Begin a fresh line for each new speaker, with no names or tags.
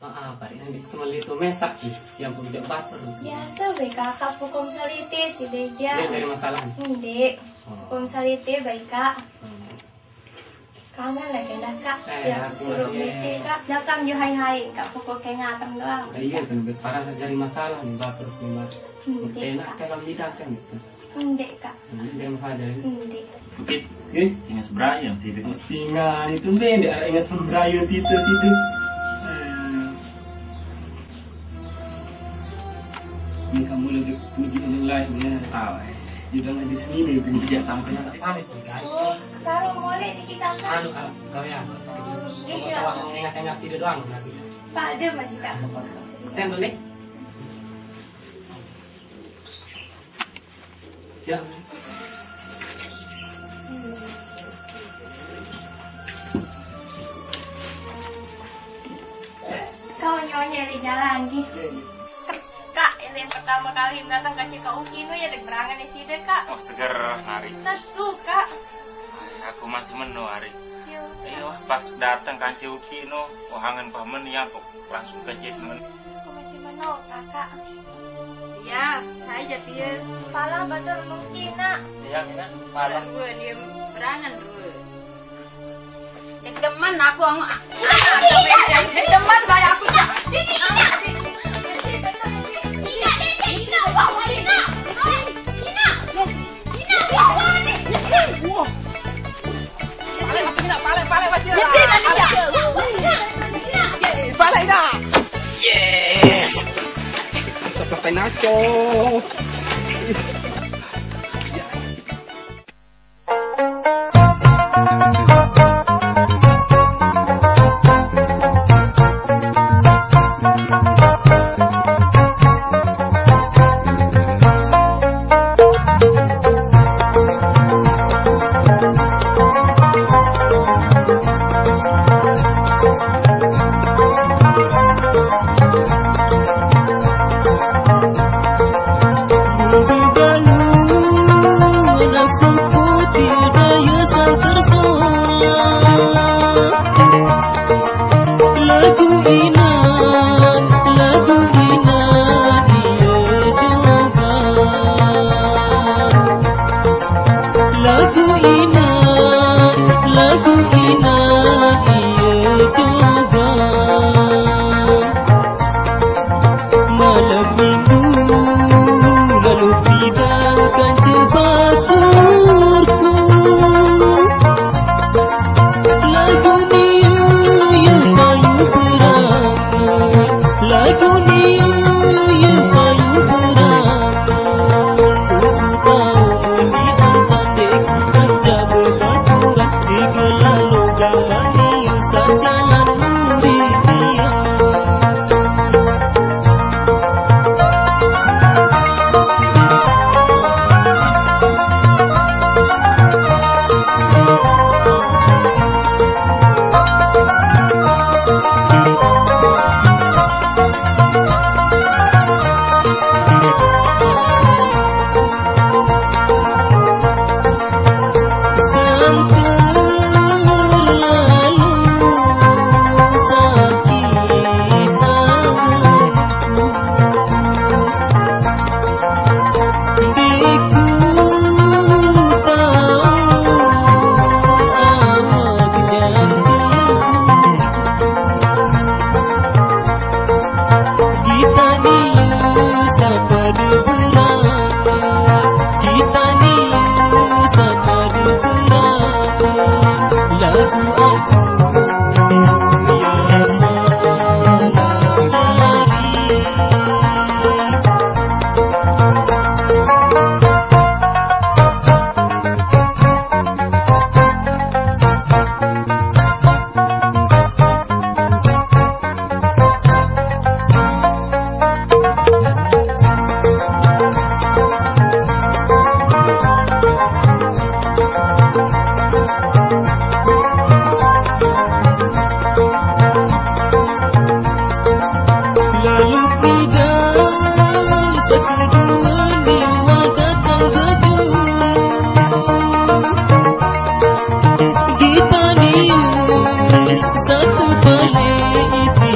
Ah, semali itu mesak yang.
Biasa baik kakak hukum salite si Deja.
Dia dari masalah.
Hindi.
Oh.
Hukum salite baik kak.
Hmm.
Kangen lagi dah kak. Ya suruh meeting kak. Nakam jo hai hai kak pukul kayak ngatam doang.
Nah, iya kan, parah dari masalah nih bater nih.
Hindi
Enak
kak.
kayak lidah kan gitu.
Hindi kak.
Nah, Ini dari masalah dari.
Hindi.
Bukit,
Eh,
ingat Brian sih itu.
singa itu bende ada ingat sembrayo itu situ. Ini kamu lagi puji orang lain benar.
Tahu eh.
Juga nggak di sini itu dia tampilnya tak pamit kan.
Oh, Karo boleh di kita.
Anu kalau kau ya.
Ini
Kalau salah mengingat-ingat sih doang nanti.
Pada masih kak.
Tembel deh. Siap.
Kau nyonya di jalan di. Ini yang pertama kali datang ke Cika Ukino ya di berangan di sini kak.
Oh seger hari.
Tentu kak.
Aku masih menu hari.
Yo.
Ayo pas datang kan no, wahangan pamen ya kok langsung ke men.
Aku masih menol kakak.
Ya, saya jadi ya.
Pala betul mungkin nak.
Yang ini malam
gue dia berangan gue. Dek teman aku Dek teman kayak aku ya.
Yes! Nacho. सत भले
इसी